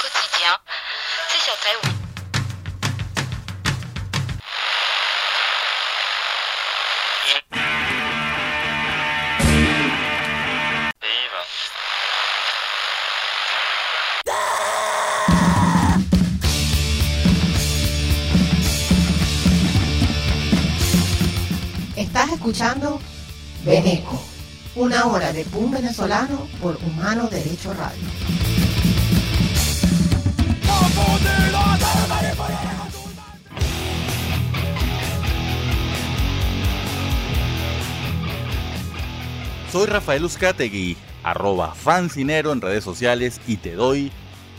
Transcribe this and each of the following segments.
quotidien, c'est sur. Viva. Estás escuchando Beneco, una hora de pum venezolano por Humano Derecho Radio. Soy Rafael Uzcategui, arroba fancinero en redes sociales y te doy,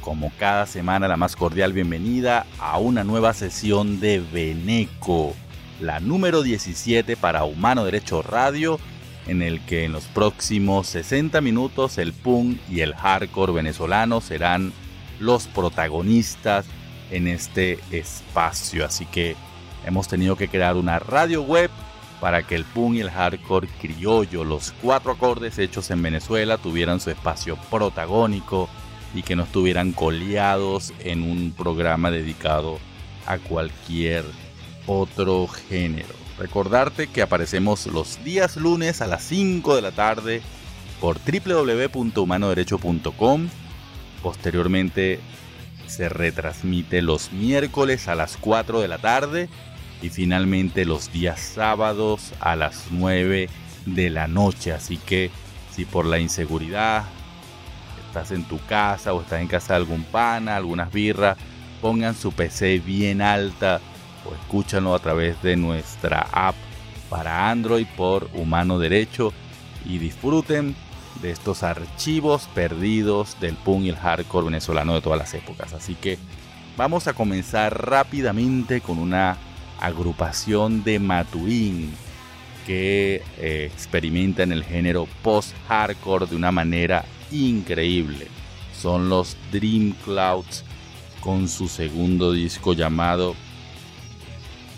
como cada semana, la más cordial bienvenida a una nueva sesión de Beneco, la número 17 para Humano Derecho Radio, en el que en los próximos 60 minutos el punk y el hardcore venezolano serán los protagonistas en este espacio. Así que hemos tenido que crear una radio web para que el punk y el hardcore criollo, los cuatro acordes hechos en Venezuela, tuvieran su espacio protagónico y que no estuvieran coleados en un programa dedicado a cualquier otro género. Recordarte que aparecemos los días lunes a las 5 de la tarde por www.humanoderecho.com. Posteriormente se retransmite los miércoles a las 4 de la tarde y finalmente los días sábados a las 9 de la noche. Así que si por la inseguridad estás en tu casa o estás en casa de algún pana, algunas birras, pongan su PC bien alta o a través de nuestra app para Android por Humano Derecho y disfruten de estos archivos perdidos del punk y el hardcore venezolano de todas las épocas. Así que vamos a comenzar rápidamente con una agrupación de Maturín que eh, experimenta en el género post-hardcore de una manera increíble. Son los Dream Clouds con su segundo disco llamado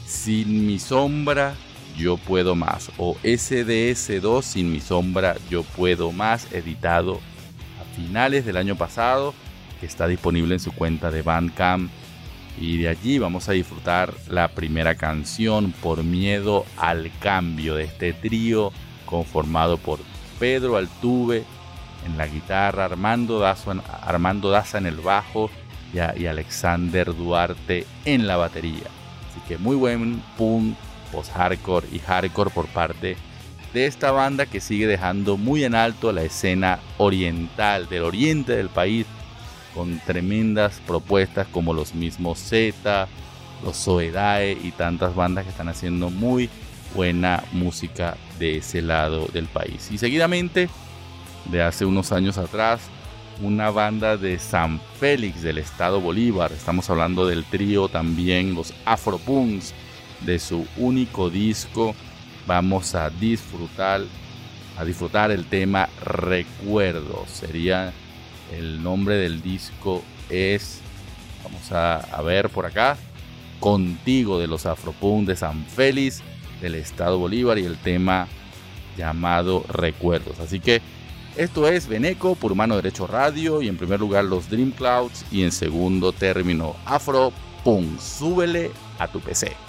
Sin mi sombra yo puedo más o SDS2 Sin mi sombra yo puedo más editado a finales del año pasado que está disponible en su cuenta de Bandcamp y de allí vamos a disfrutar la primera canción por miedo al cambio de este trío conformado por Pedro Altuve en la guitarra, Armando Daza, en el bajo y, Alexander Duarte en la batería. Así que muy buen punk, post-hardcore y hardcore por parte de esta banda que sigue dejando muy en alto la escena oriental del oriente del país con tremendas propuestas como los mismos Z, los Soedae y tantas bandas que están haciendo muy buena música de ese lado del país. Y seguidamente, de hace unos años atrás, una banda de San Félix del estado Bolívar, estamos hablando del trío también, los Afropunks, de su único disco, vamos a disfrutar, a disfrutar el tema Recuerdos, sería el nombre del disco es, vamos a, ver por acá, Contigo de los Afropunk de San Félix del Estado Bolívar y el tema llamado Recuerdos. Así que esto es Beneco por Humano Derecho Radio y en primer lugar los Dream Clouds y en segundo término Afropunk. Súbele a tu PC.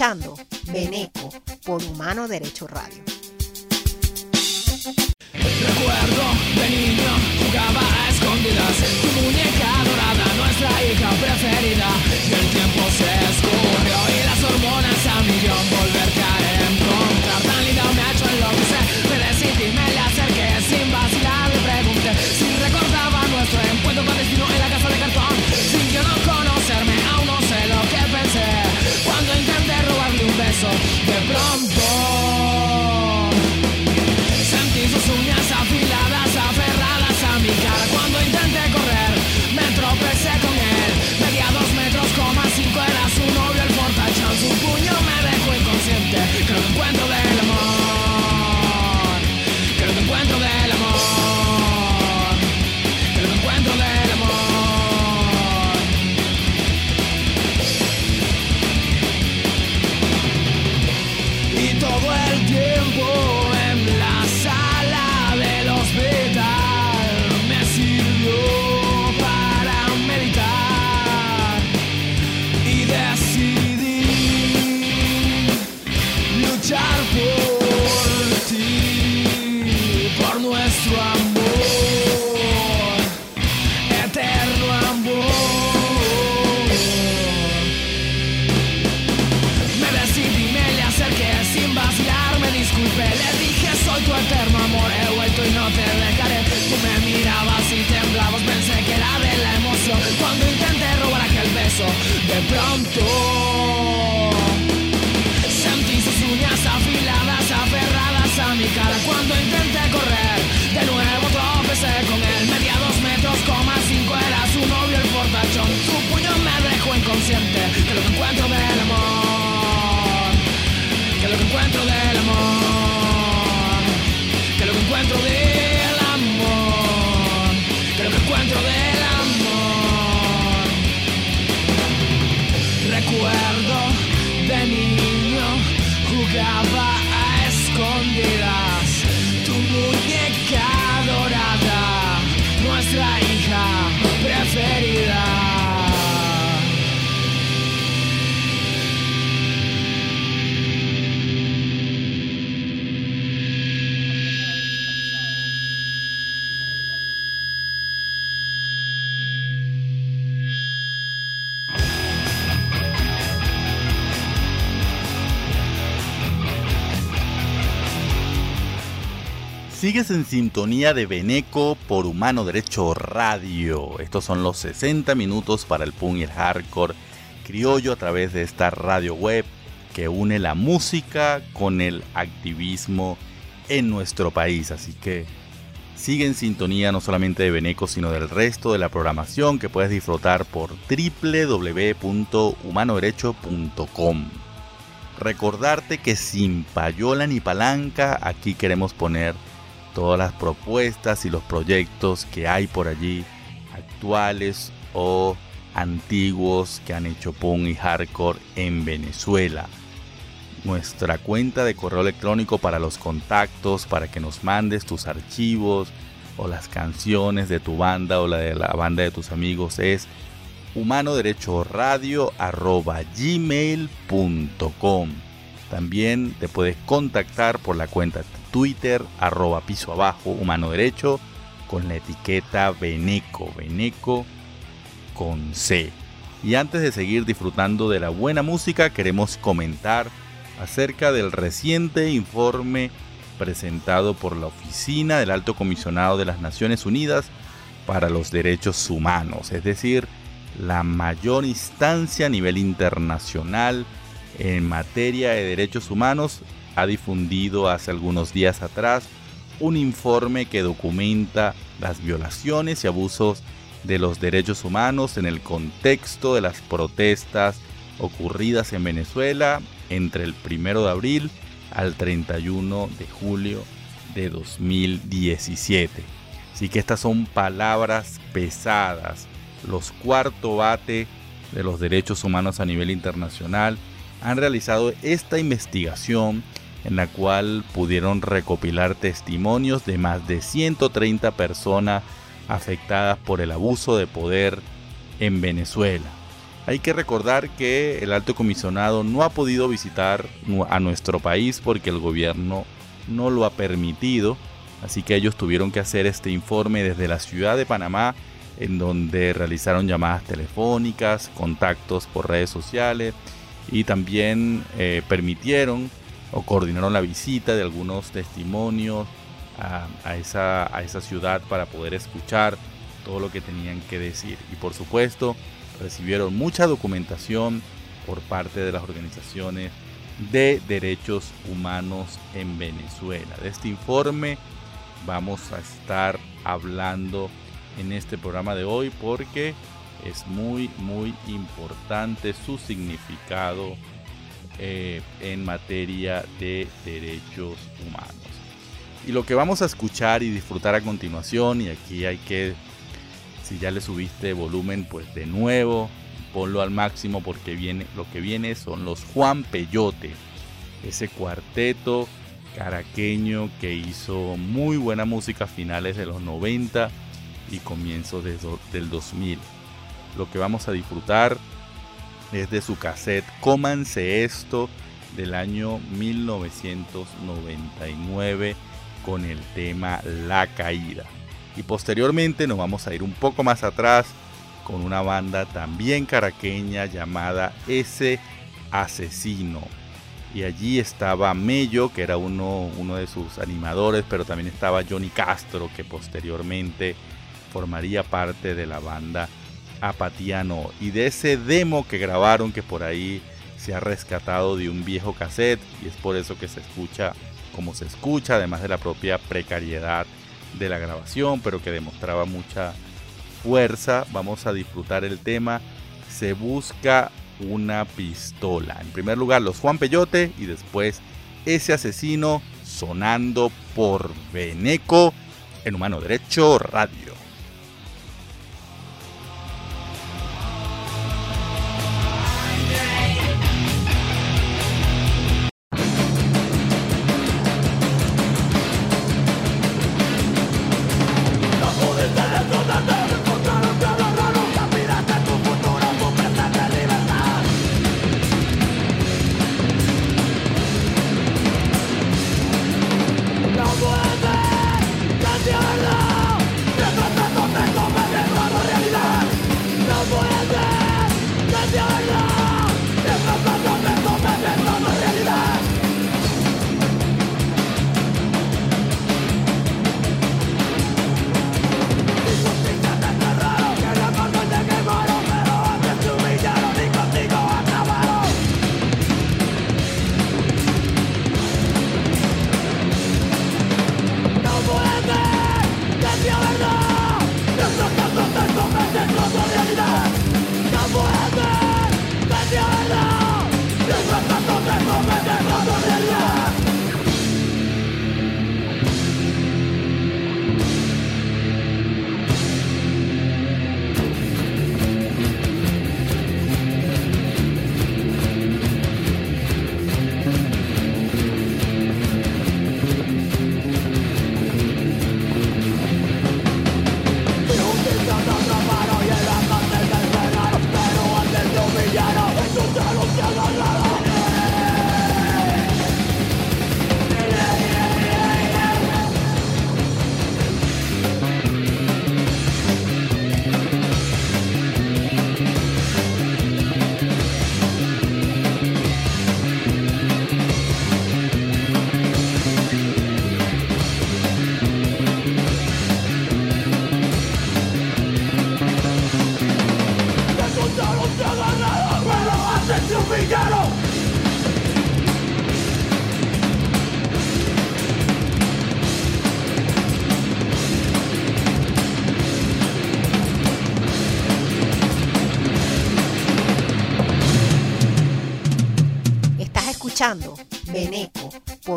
Escuchando Beneco por Humano Derecho Radio. Recuerdo de niño jugaba a escondidas Tu muñeca dorada, nuestra hija preferida Y el tiempo se pronto Sigues en sintonía de Beneco por Humano Derecho Radio. Estos son los 60 minutos para el punk y el hardcore criollo a través de esta radio web que une la música con el activismo en nuestro país. Así que sigue en sintonía no solamente de Beneco, sino del resto de la programación que puedes disfrutar por www.humanoderecho.com. Recordarte que sin payola ni palanca, aquí queremos poner todas las propuestas y los proyectos que hay por allí, actuales o antiguos que han hecho punk y hardcore en Venezuela. Nuestra cuenta de correo electrónico para los contactos, para que nos mandes tus archivos o las canciones de tu banda o la de la banda de tus amigos es humanoderechoradio.gmail.com También te puedes contactar por la cuenta Twitter, arroba piso abajo, humano derecho, con la etiqueta Beneco, Beneco con C. Y antes de seguir disfrutando de la buena música, queremos comentar acerca del reciente informe presentado por la Oficina del Alto Comisionado de las Naciones Unidas para los Derechos Humanos, es decir, la mayor instancia a nivel internacional en materia de derechos humanos ha difundido hace algunos días atrás un informe que documenta las violaciones y abusos de los derechos humanos en el contexto de las protestas ocurridas en Venezuela entre el 1 de abril al 31 de julio de 2017. Así que estas son palabras pesadas. Los cuarto bate de los derechos humanos a nivel internacional han realizado esta investigación en la cual pudieron recopilar testimonios de más de 130 personas afectadas por el abuso de poder en Venezuela. Hay que recordar que el alto comisionado no ha podido visitar a nuestro país porque el gobierno no lo ha permitido, así que ellos tuvieron que hacer este informe desde la ciudad de Panamá, en donde realizaron llamadas telefónicas, contactos por redes sociales y también eh, permitieron o coordinaron la visita de algunos testimonios a, esa, ciudad para poder escuchar todo lo que tenían que decir. Y por supuesto, recibieron mucha documentación por parte de las organizaciones de derechos humanos en Venezuela. De este informe vamos a estar hablando en este programa de hoy porque es muy muy importante su significado eh, en materia de derechos humanos. Y lo que vamos a escuchar y disfrutar a continuación, y aquí hay que, si ya le subiste volumen, pues de nuevo, ponlo al máximo porque viene, lo que viene son los Juan Peyote, ese cuarteto caraqueño que hizo muy buena música a finales de los 90 y comienzos del 2000. Lo que vamos a disfrutar es de su cassette Cómanse esto del año 1999 con el tema La Caída. Y posteriormente nos vamos a ir un poco más atrás con una banda también caraqueña llamada Ese Asesino. Y allí estaba Mello, que era uno, uno de sus animadores, pero también estaba Johnny Castro, que posteriormente formaría parte de la banda Apatiano y de ese demo que grabaron que por ahí se ha rescatado de un viejo cassette y es por eso que se escucha como se escucha, además de la propia precariedad de la grabación, pero que demostraba mucha fuerza. Vamos a disfrutar el tema Se busca una pistola. En primer lugar, los Juan Peyote y después ese asesino sonando por Beneco en Humano Derecho Radio.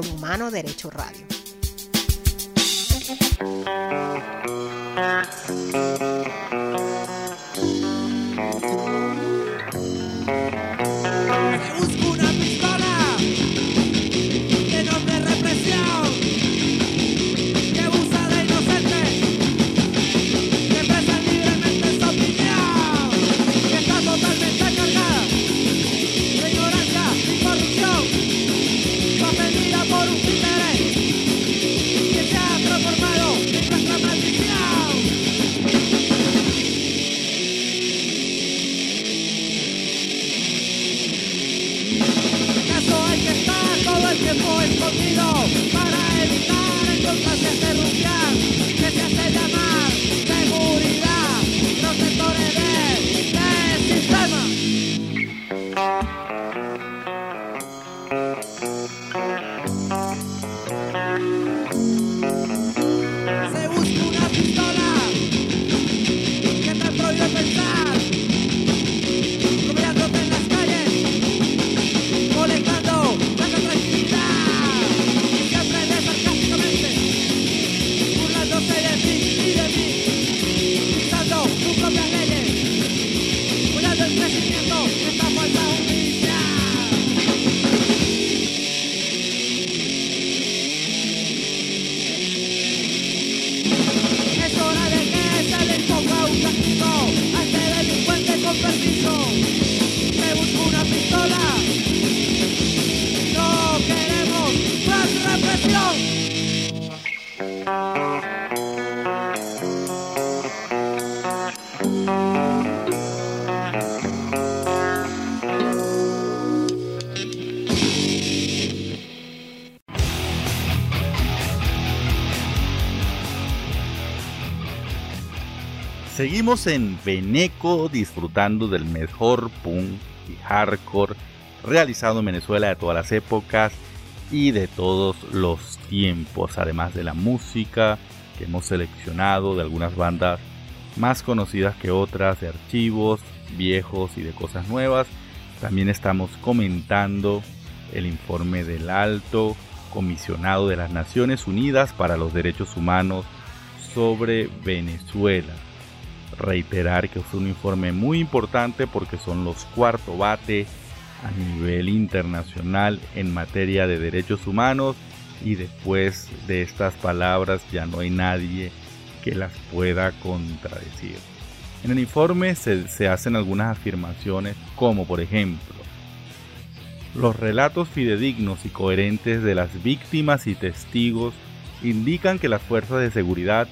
Humano Derecho Radio. Seguimos en Veneco disfrutando del mejor punk y hardcore realizado en Venezuela de todas las épocas y de todos los tiempos, además de la música que hemos seleccionado de algunas bandas más conocidas que otras, de archivos viejos y de cosas nuevas. También estamos comentando el informe del alto comisionado de las Naciones Unidas para los Derechos Humanos sobre Venezuela reiterar que es un informe muy importante porque son los cuarto bate a nivel internacional en materia de derechos humanos y después de estas palabras ya no hay nadie que las pueda contradecir. En el informe se, se hacen algunas afirmaciones como por ejemplo los relatos fidedignos y coherentes de las víctimas y testigos indican que las fuerzas de seguridad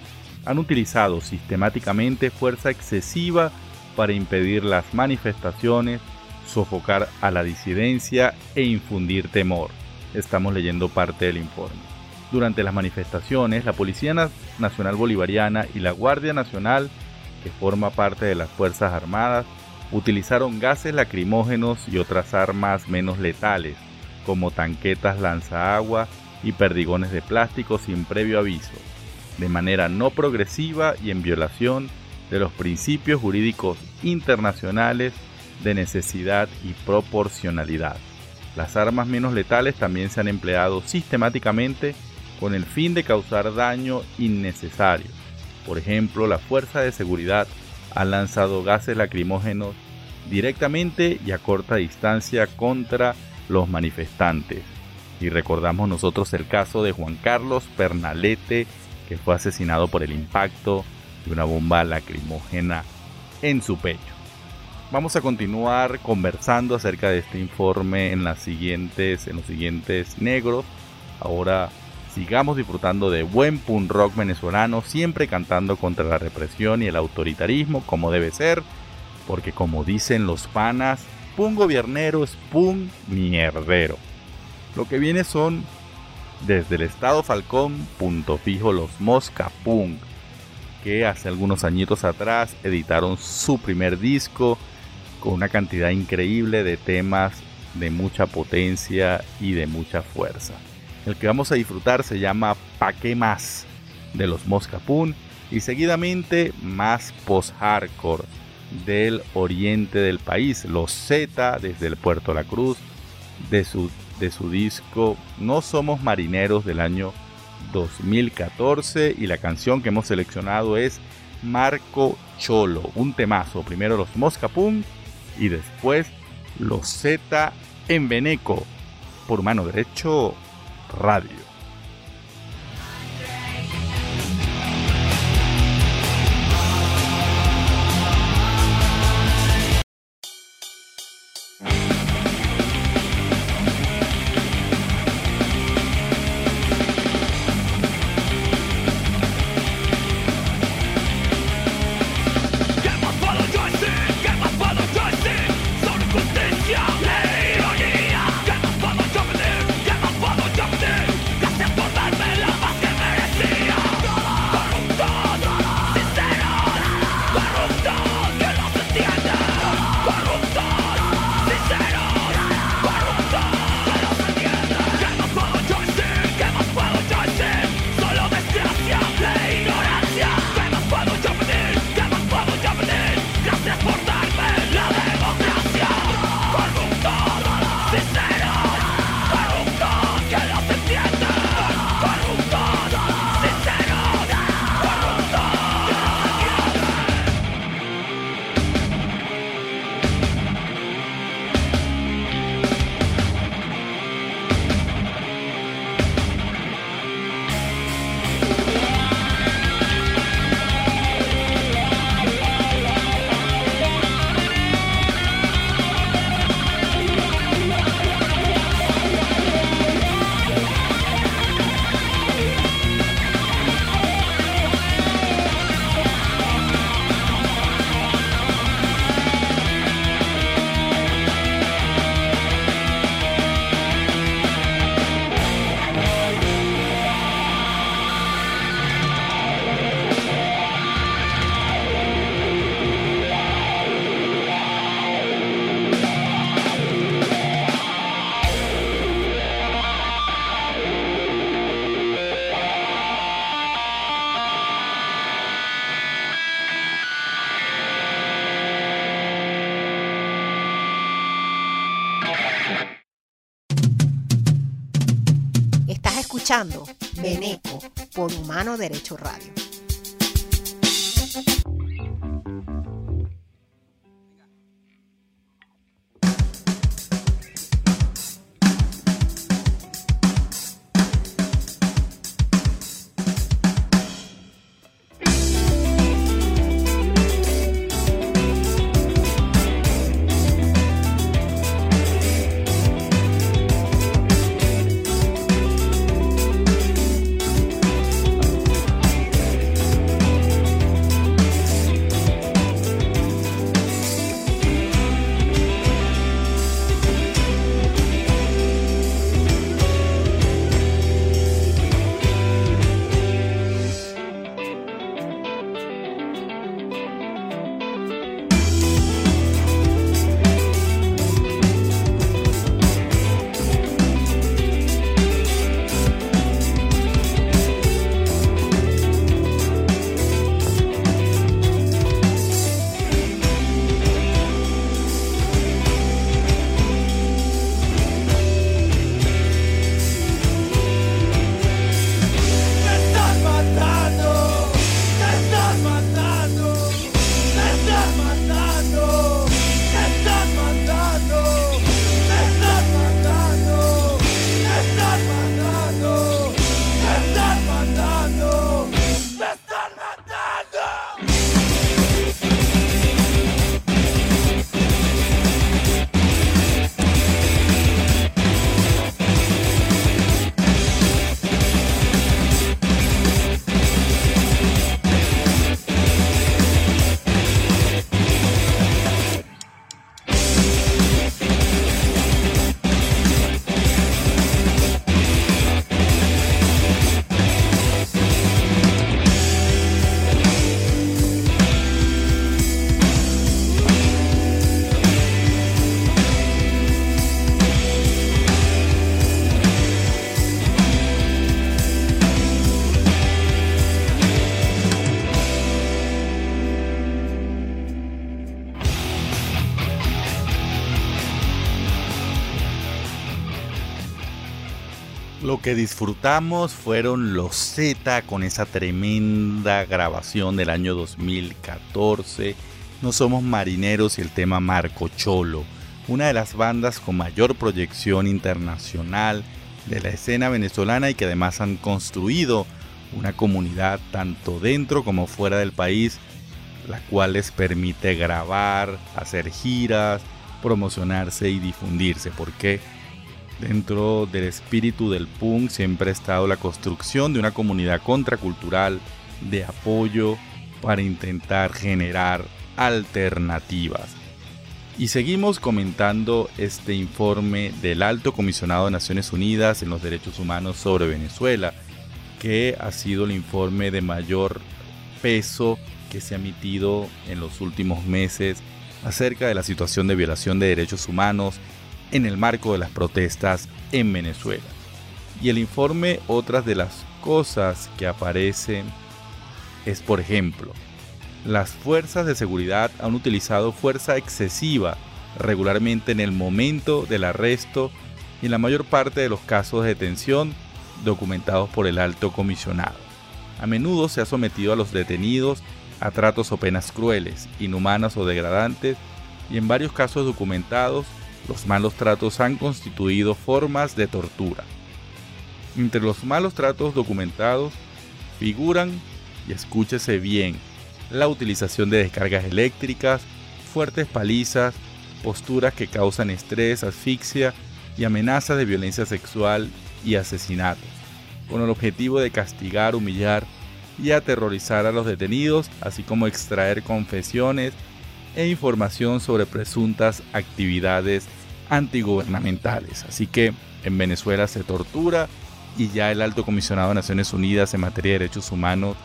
han utilizado sistemáticamente fuerza excesiva para impedir las manifestaciones, sofocar a la disidencia e infundir temor. Estamos leyendo parte del informe. Durante las manifestaciones, la Policía Nacional Bolivariana y la Guardia Nacional, que forma parte de las Fuerzas Armadas, utilizaron gases lacrimógenos y otras armas menos letales, como tanquetas lanzaagua y perdigones de plástico sin previo aviso de manera no progresiva y en violación de los principios jurídicos internacionales de necesidad y proporcionalidad. Las armas menos letales también se han empleado sistemáticamente con el fin de causar daño innecesario. Por ejemplo, la Fuerza de Seguridad ha lanzado gases lacrimógenos directamente y a corta distancia contra los manifestantes. Y recordamos nosotros el caso de Juan Carlos Pernalete, que fue asesinado por el impacto de una bomba lacrimógena en su pecho. Vamos a continuar conversando acerca de este informe en, los siguientes negros. Ahora sigamos disfrutando de buen punk rock venezolano, siempre cantando contra la represión y el autoritarismo como debe ser, porque como dicen los panas, punk gobiernero es punk mierdero. Lo que viene son desde el estado Falcón, punto fijo los Mosca Punk, que hace algunos añitos atrás editaron su primer disco con una cantidad increíble de temas de mucha potencia y de mucha fuerza. El que vamos a disfrutar se llama Pa' qué más de los Mosca Punk y seguidamente más post-hardcore del oriente del país, los Z desde el Puerto La Cruz, de su de su disco No Somos Marineros del año 2014 y la canción que hemos seleccionado es Marco Cholo, un temazo, primero los Mosca Punk y después los Z en Veneco por mano derecho radio. Que disfrutamos fueron los Z con esa tremenda grabación del año 2014. No somos marineros y el tema Marco Cholo, una de las bandas con mayor proyección internacional de la escena venezolana y que además han construido una comunidad tanto dentro como fuera del país, la cual les permite grabar, hacer giras, promocionarse y difundirse. Porque Dentro del espíritu del punk siempre ha estado la construcción de una comunidad contracultural de apoyo para intentar generar alternativas. Y seguimos comentando este informe del Alto Comisionado de Naciones Unidas en los Derechos Humanos sobre Venezuela, que ha sido el informe de mayor peso que se ha emitido en los últimos meses acerca de la situación de violación de derechos humanos en el marco de las protestas en Venezuela. Y el informe, otras de las cosas que aparecen es, por ejemplo, las fuerzas de seguridad han utilizado fuerza excesiva regularmente en el momento del arresto y en la mayor parte de los casos de detención documentados por el alto comisionado. A menudo se ha sometido a los detenidos a tratos o penas crueles, inhumanas o degradantes y en varios casos documentados los malos tratos han constituido formas de tortura. Entre los malos tratos documentados figuran, y escúchese bien, la utilización de descargas eléctricas, fuertes palizas, posturas que causan estrés, asfixia y amenazas de violencia sexual y asesinato, con el objetivo de castigar, humillar y aterrorizar a los detenidos, así como extraer confesiones e información sobre presuntas actividades antigubernamentales. Así que en Venezuela se tortura y ya el alto comisionado de Naciones Unidas en materia de derechos humanos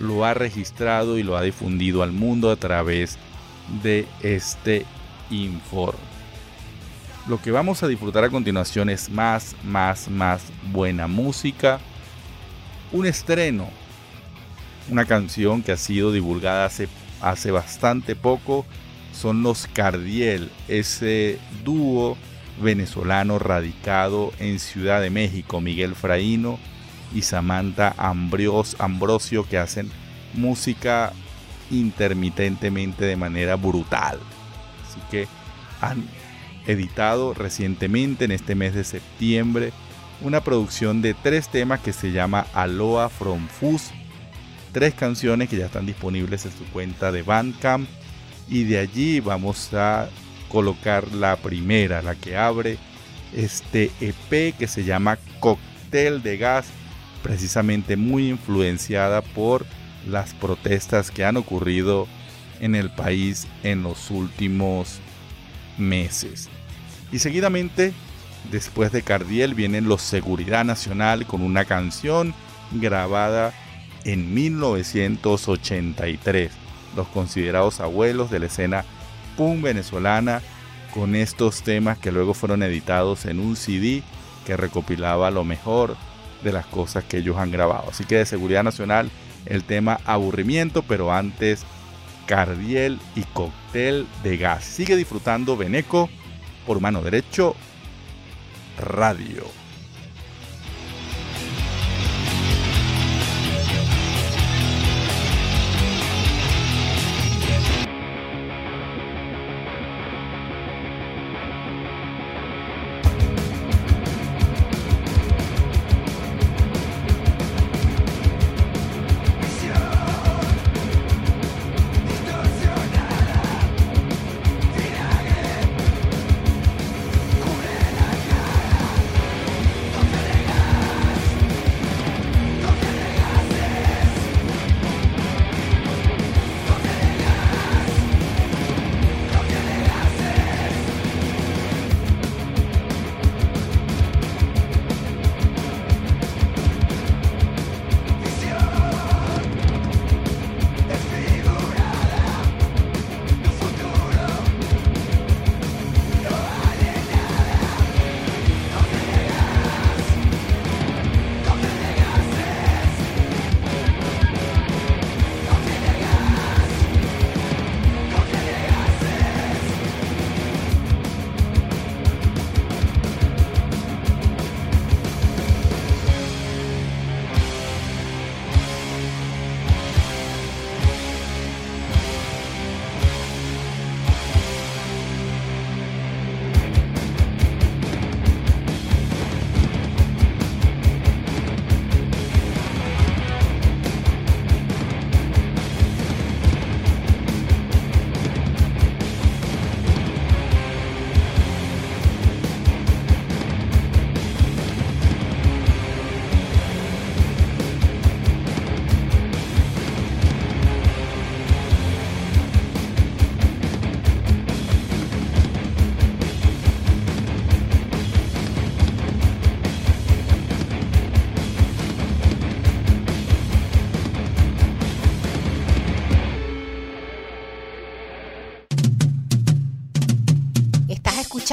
lo ha registrado y lo ha difundido al mundo a través de este informe. Lo que vamos a disfrutar a continuación es más, más, más buena música. Un estreno. Una canción que ha sido divulgada hace hace bastante poco son los Cardiel, ese dúo venezolano radicado en Ciudad de México, Miguel Fraíno y Samantha Ambrosio, que hacen música intermitentemente de manera brutal. Así que han editado recientemente en este mes de septiembre una producción de tres temas que se llama Aloha from Fuzz. Tres canciones que ya están disponibles en su cuenta de Bandcamp. Y de allí vamos a colocar la primera, la que abre este EP que se llama Cocktail de Gas, precisamente muy influenciada por las protestas que han ocurrido en el país en los últimos meses. Y seguidamente, después de Cardiel, vienen los Seguridad Nacional con una canción grabada en 1983. Los considerados abuelos de la escena punk venezolana con estos temas que luego fueron editados en un CD que recopilaba lo mejor de las cosas que ellos han grabado. Así que de Seguridad Nacional el tema aburrimiento, pero antes Cardiel y Cóctel de Gas. Sigue disfrutando Beneco por mano derecho Radio.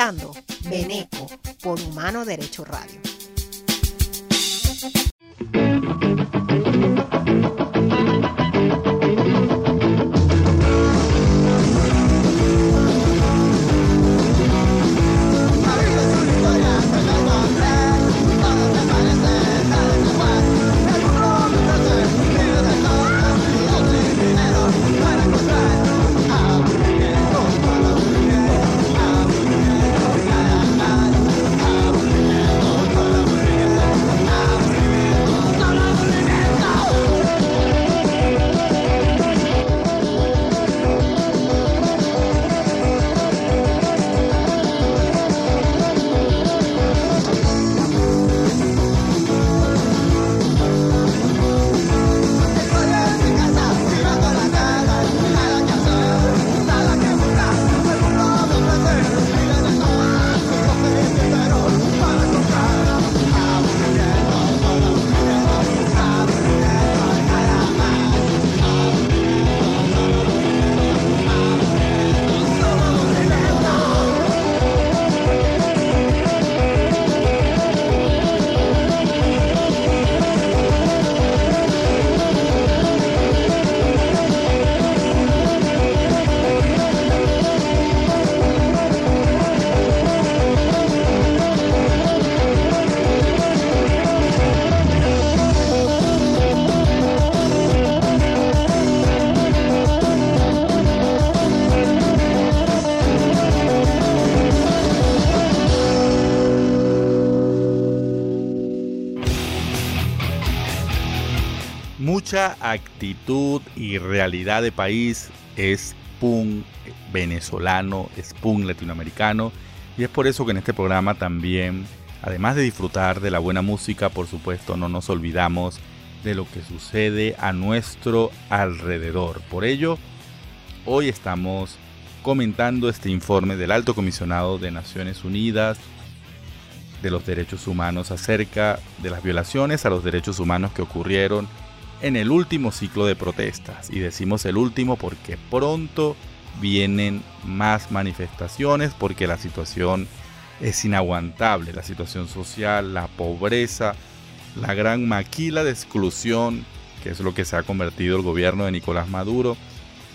Escuchando Beneco por Humano Derecho Radio. Actitud y realidad de país es punk venezolano, es punk latinoamericano y es por eso que en este programa también, además de disfrutar de la buena música, por supuesto no nos olvidamos de lo que sucede a nuestro alrededor. Por ello, hoy estamos comentando este informe del Alto Comisionado de Naciones Unidas de los Derechos Humanos acerca de las violaciones a los derechos humanos que ocurrieron en el último ciclo de protestas. Y decimos el último porque pronto vienen más manifestaciones porque la situación es inaguantable, la situación social, la pobreza, la gran maquila de exclusión, que es lo que se ha convertido el gobierno de Nicolás Maduro,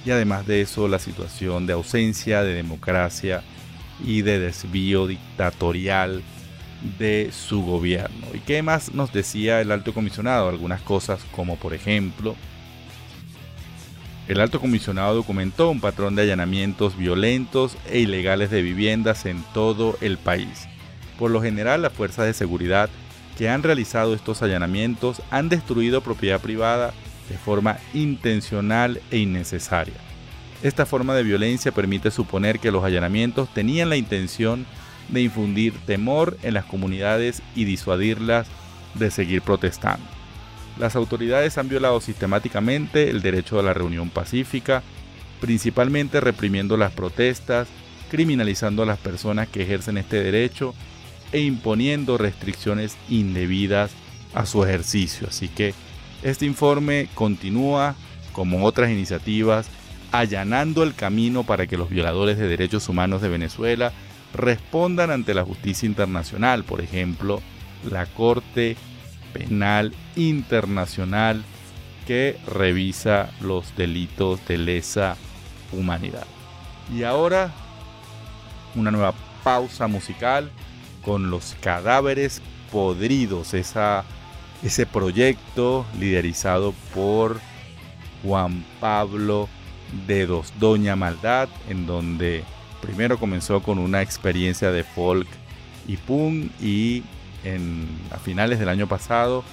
y además de eso la situación de ausencia de democracia y de desvío dictatorial de su gobierno. ¿Y qué más nos decía el alto comisionado? Algunas cosas como por ejemplo, el alto comisionado documentó un patrón de allanamientos violentos e ilegales de viviendas en todo el país. Por lo general, las fuerzas de seguridad que han realizado estos allanamientos han destruido propiedad privada de forma intencional e innecesaria. Esta forma de violencia permite suponer que los allanamientos tenían la intención de infundir temor en las comunidades y disuadirlas de seguir protestando. Las autoridades han violado sistemáticamente el derecho a la reunión pacífica, principalmente reprimiendo las protestas, criminalizando a las personas que ejercen este derecho e imponiendo restricciones indebidas a su ejercicio. Así que este informe continúa, como otras iniciativas, allanando el camino para que los violadores de derechos humanos de Venezuela respondan ante la justicia internacional, por ejemplo, la Corte Penal Internacional que revisa los delitos de lesa humanidad. Y ahora una nueva pausa musical con los cadáveres podridos, ese proyecto liderizado por Juan Pablo de Dos Doña Maldad, en donde primero comenzó con una experiencia de folk y punk y en, a finales del año pasado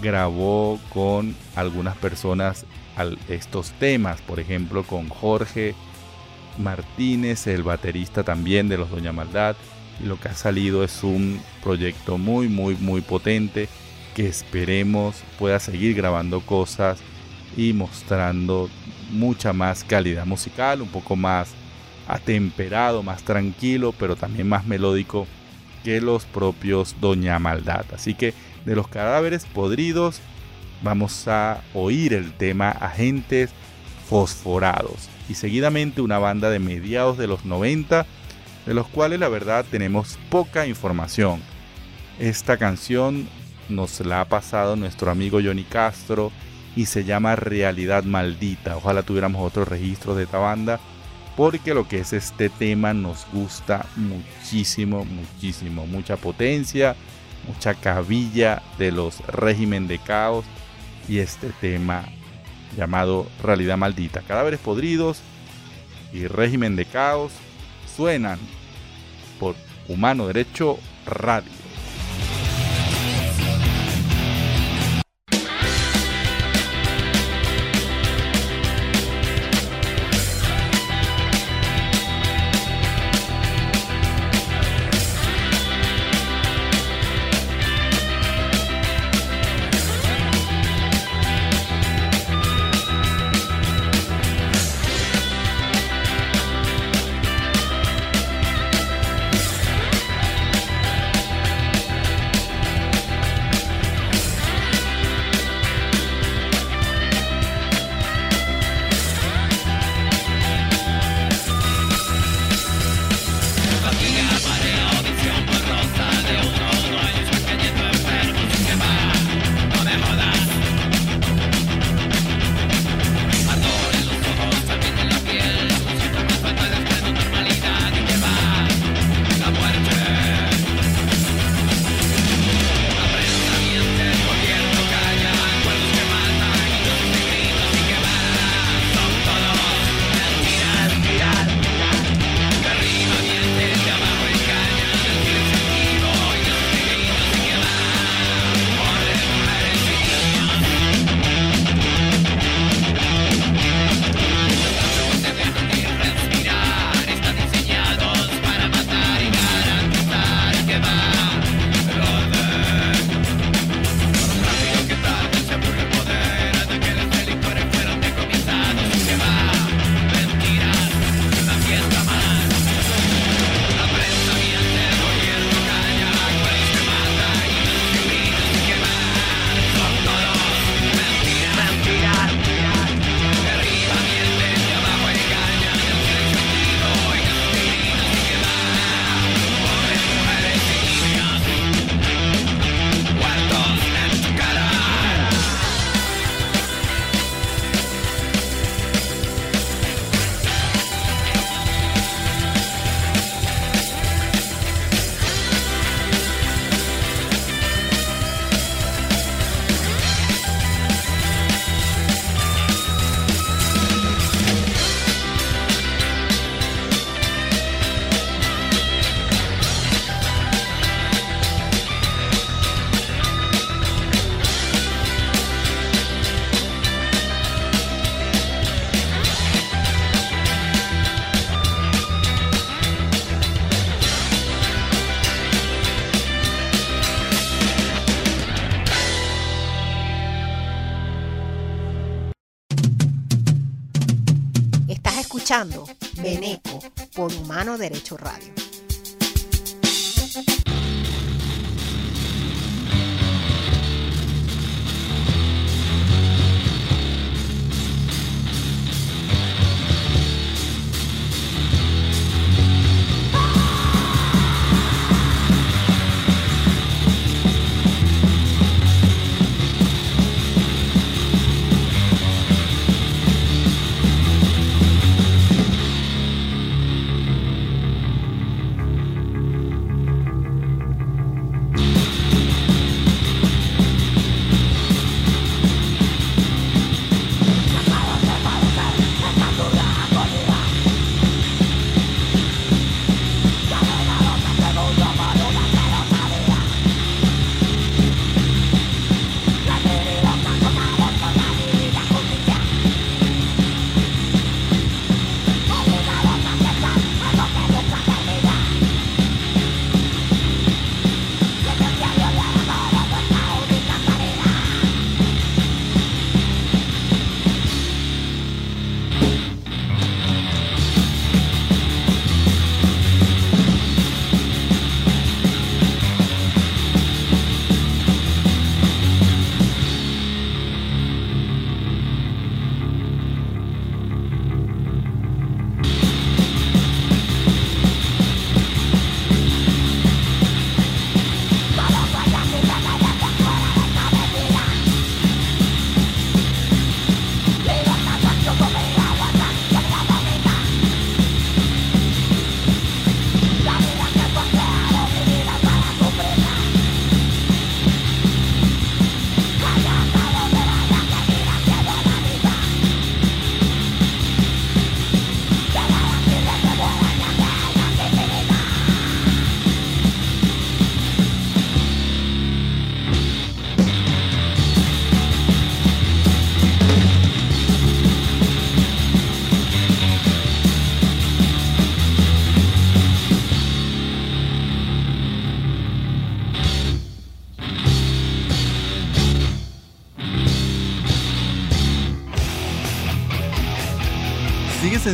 grabó con algunas personas estos temas, por ejemplo con Jorge Martínez, el baterista también de los Doña Maldad, y lo que ha salido es un proyecto muy, muy, muy potente que esperemos pueda seguir grabando cosas y mostrando mucha más calidad musical, un poco más atemperado, más tranquilo, pero también más melódico que los propios Doña Maldad. Así que de los cadáveres podridos vamos a oír el tema Agentes Fosforados y seguidamente una banda de mediados de los 90 de los cuales la verdad tenemos poca información. Esta canción nos la ha pasado nuestro amigo Johnny Castro y se llama Realidad Maldita. Ojalá tuviéramos otros registros de esta banda porque lo que es este tema nos gusta muchísimo, muchísimo. Mucha potencia, mucha cabilla de los régimen de caos y este tema llamado Realidad Maldita. Cadáveres podridos y régimen de caos suenan por Humano Derecho Radio. Escuchando Beneco por Humano Derecho Radio.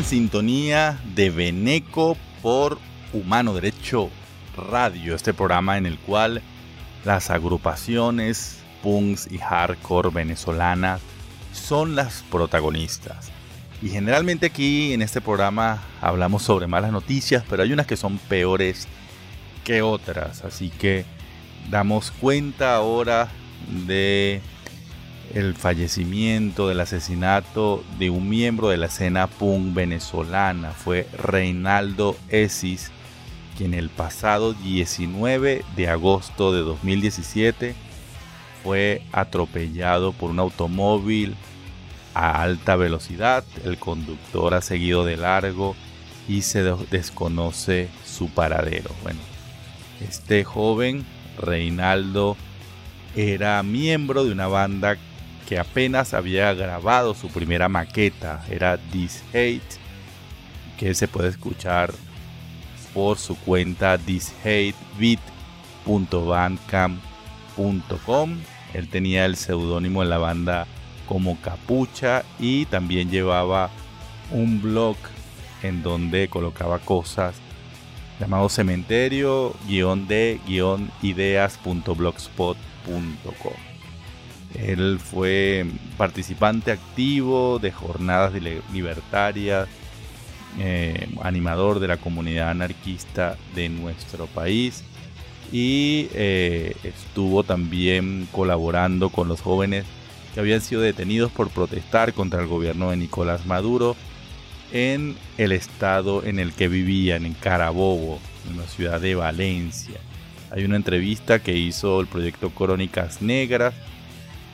Sintonía de Beneco por Humano Derecho Radio, este programa en el cual las agrupaciones punks y hardcore venezolanas son las protagonistas. Y generalmente aquí en este programa hablamos sobre malas noticias, pero hay unas que son peores que otras. Así que damos cuenta ahora de el fallecimiento, del asesinato de un miembro de la escena punk venezolana. Fue Reinaldo Esis, quien el pasado 19 de agosto de 2017 fue atropellado por un automóvil a alta velocidad. El conductor ha seguido de largo y se desconoce su paradero. Bueno, este joven, Reinaldo, era miembro de una banda que apenas había grabado su primera maqueta, era This Hate, que se puede escuchar por su cuenta thishatebit.bandcamp.com. Él tenía el seudónimo en la banda como Capucha y también llevaba un blog en donde colocaba cosas llamado cementerio-de-ideas.blogspot.com. Él fue participante activo de jornadas libertarias, eh, animador de la comunidad anarquista de nuestro país y eh, estuvo también colaborando con los jóvenes que habían sido detenidos por protestar contra el gobierno de Nicolás Maduro en el estado en el que vivían, en Carabobo, en la ciudad de Valencia. Hay una entrevista que hizo el proyecto Crónicas Negras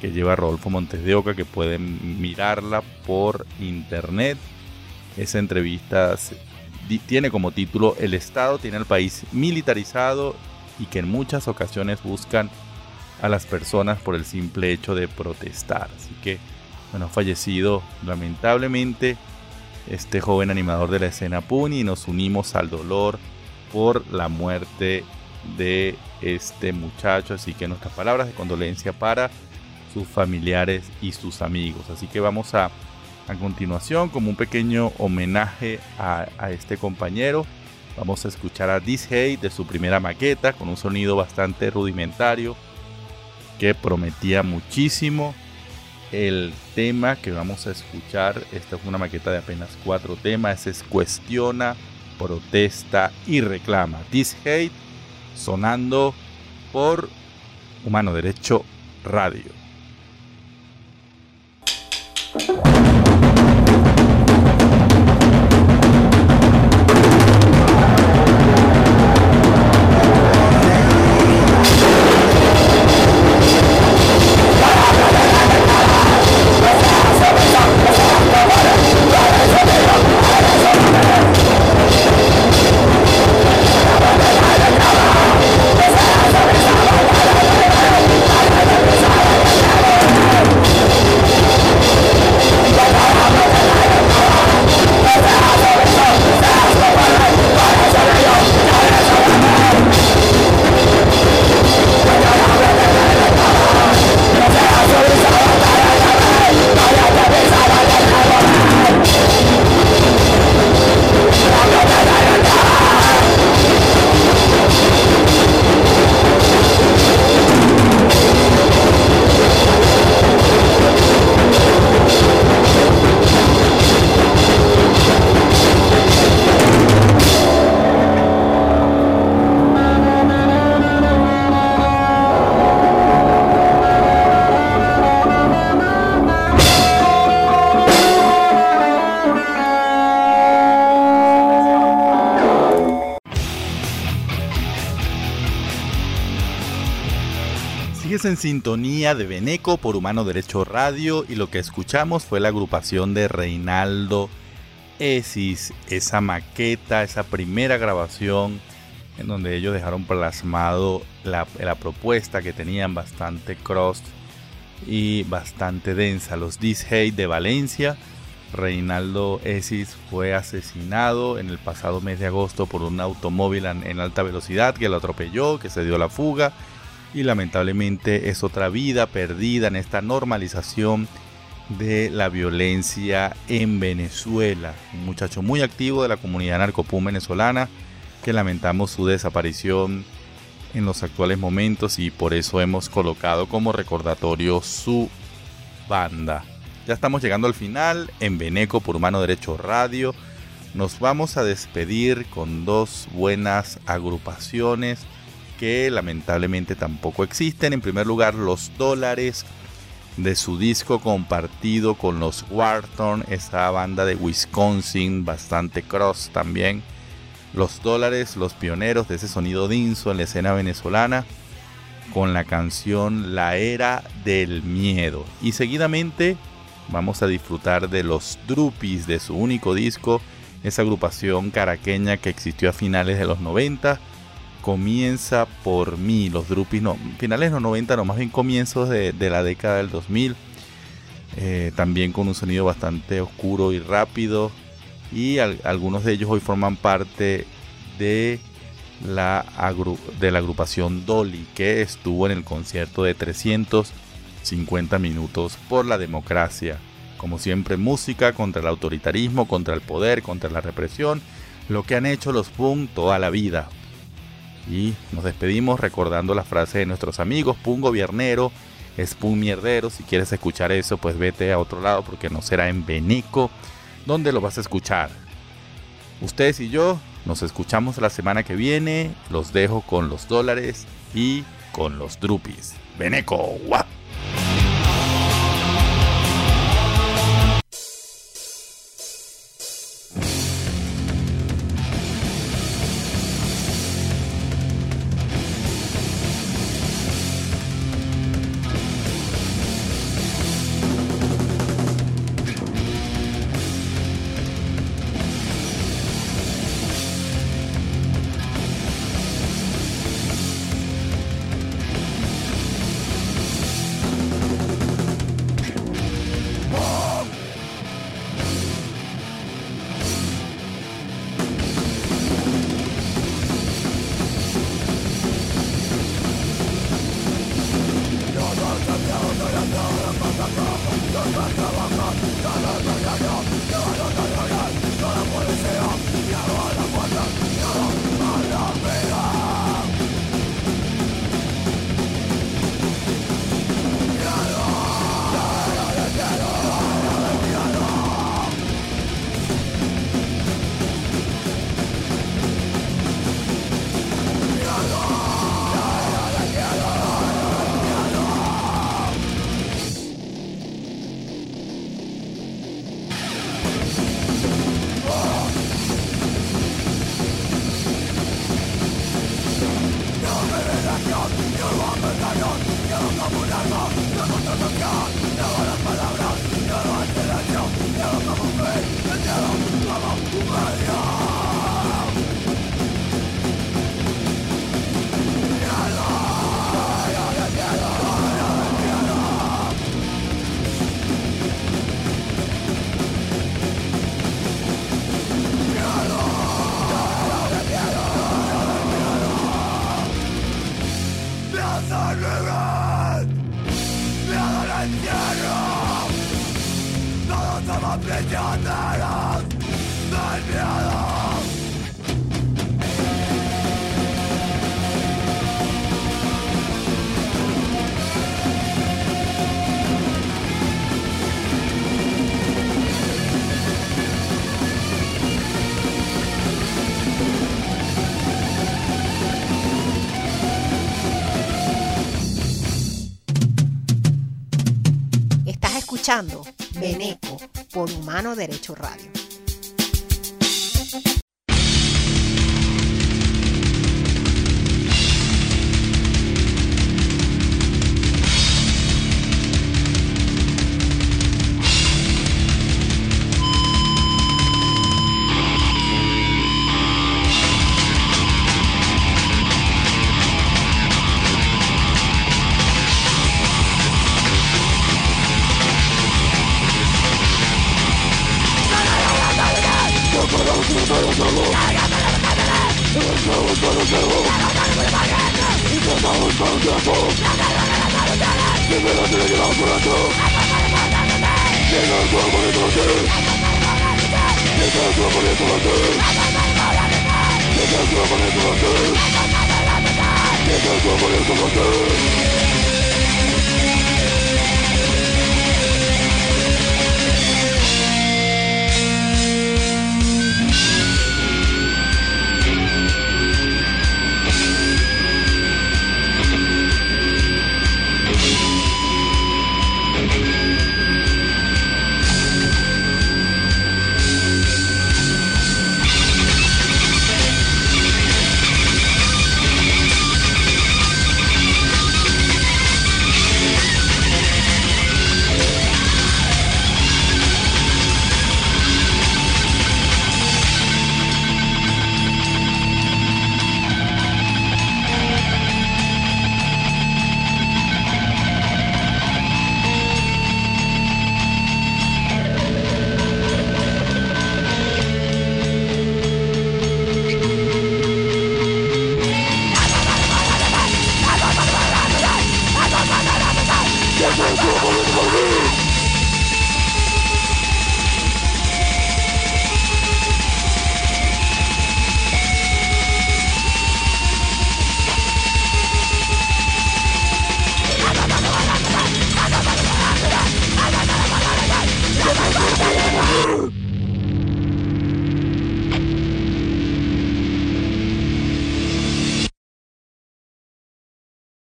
que lleva Rodolfo Montes de Oca, que pueden mirarla por internet. Esa entrevista tiene como título El Estado tiene al país militarizado y que en muchas ocasiones buscan a las personas por el simple hecho de protestar. Así que, bueno, ha fallecido lamentablemente este joven animador de la escena Puni y nos unimos al dolor por la muerte de este muchacho. Así que nuestras palabras de condolencia para sus familiares y sus amigos. Así que vamos a, A continuación, como un pequeño homenaje a, este compañero, vamos a escuchar a This Hate de su primera maqueta con un sonido bastante rudimentario que prometía muchísimo. El tema que vamos a escuchar, esta es una maqueta de apenas cuatro temas, es Cuestiona, Protesta y Reclama. This Hate sonando por Humano Derecho Radio. Thank you. En sintonía de Beneco por Humano Derecho Radio y lo que escuchamos fue la agrupación de Reinaldo Esis, esa maqueta, esa primera grabación en donde ellos dejaron plasmado la, propuesta que tenían bastante cross y bastante densa. Los This Hate de Valencia. Reinaldo Esis fue asesinado en el pasado mes de agosto por un automóvil en alta velocidad que lo atropelló, que se dio la fuga y lamentablemente es otra vida perdida en esta normalización de la violencia en Venezuela. Un muchacho muy activo de la comunidad narcopum venezolana que lamentamos su desaparición en los actuales momentos y por eso hemos colocado como recordatorio su banda. Ya estamos llegando al final en Beneco por Mano Derecho Radio. Nos vamos a despedir con dos buenas agrupaciones que lamentablemente tampoco existen. En primer lugar, los dólares de su disco compartido con los Wharton, esa banda de Wisconsin, bastante cross también. Los dólares, los pioneros de ese sonido denso en la escena venezolana, con la canción La Era del Miedo. Y seguidamente vamos a disfrutar de los Drupis de su único disco, esa agrupación caraqueña que existió a finales de los 90 comienza por mí, los Drupis, no, finales de los 90, no, más bien comienzos de, la década del 2000, eh, también con un sonido bastante oscuro y rápido, y algunos de ellos hoy forman parte de la, de la agrupación Dolly, que estuvo en el concierto de 350 minutos por la democracia. Como siempre, música contra el autoritarismo, contra el poder, contra la represión, lo que han hecho los Punk toda la vida, y nos despedimos recordando la frase de nuestros amigos, Pun Gobiernero, es Pun Mierdero. Si quieres escuchar eso, pues vete a otro lado porque no será en Benico donde lo vas a escuchar. Ustedes y yo nos escuchamos la semana que viene. Los dejo con los dólares y con los drupis. Beneco. God, no one escuchando Beneco por Humano Derecho Radio. Get out of my